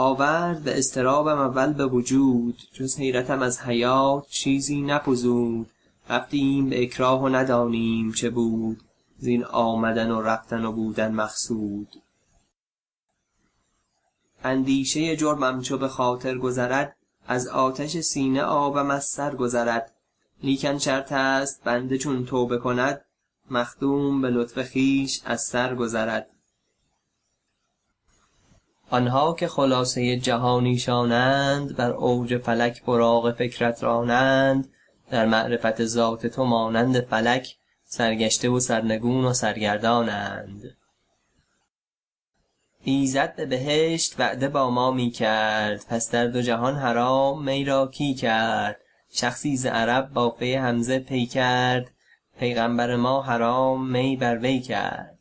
آورد به اضطرابم اول به وجود جز حیرتم از حیات چیزی نفزود رفتیم به اکراه و ندانیم چه بود. زین آمدن و رفتن و بودن مقصود. اندیشه جرمم چو به خاطر گذرد از آتش سینه آبم از سر گذرد. لیکن شرط است بنده چون توبه کند مخدوم به لطف خویش از سر گذرد. آنها که خلاصه جهان ایشانند بر اوج فلک براق فکرت رانند. در معرفت ذات تو مانند فلک سرگشته و سرنگون و سرگردانند. ایزد به بهشت وعده با ما می کرد پس در دو جهان حرام می را کی کرد؟ شخصی ز عرب با فی همزه پی کرد. پیغمبر ما حرام می بر وی کرد.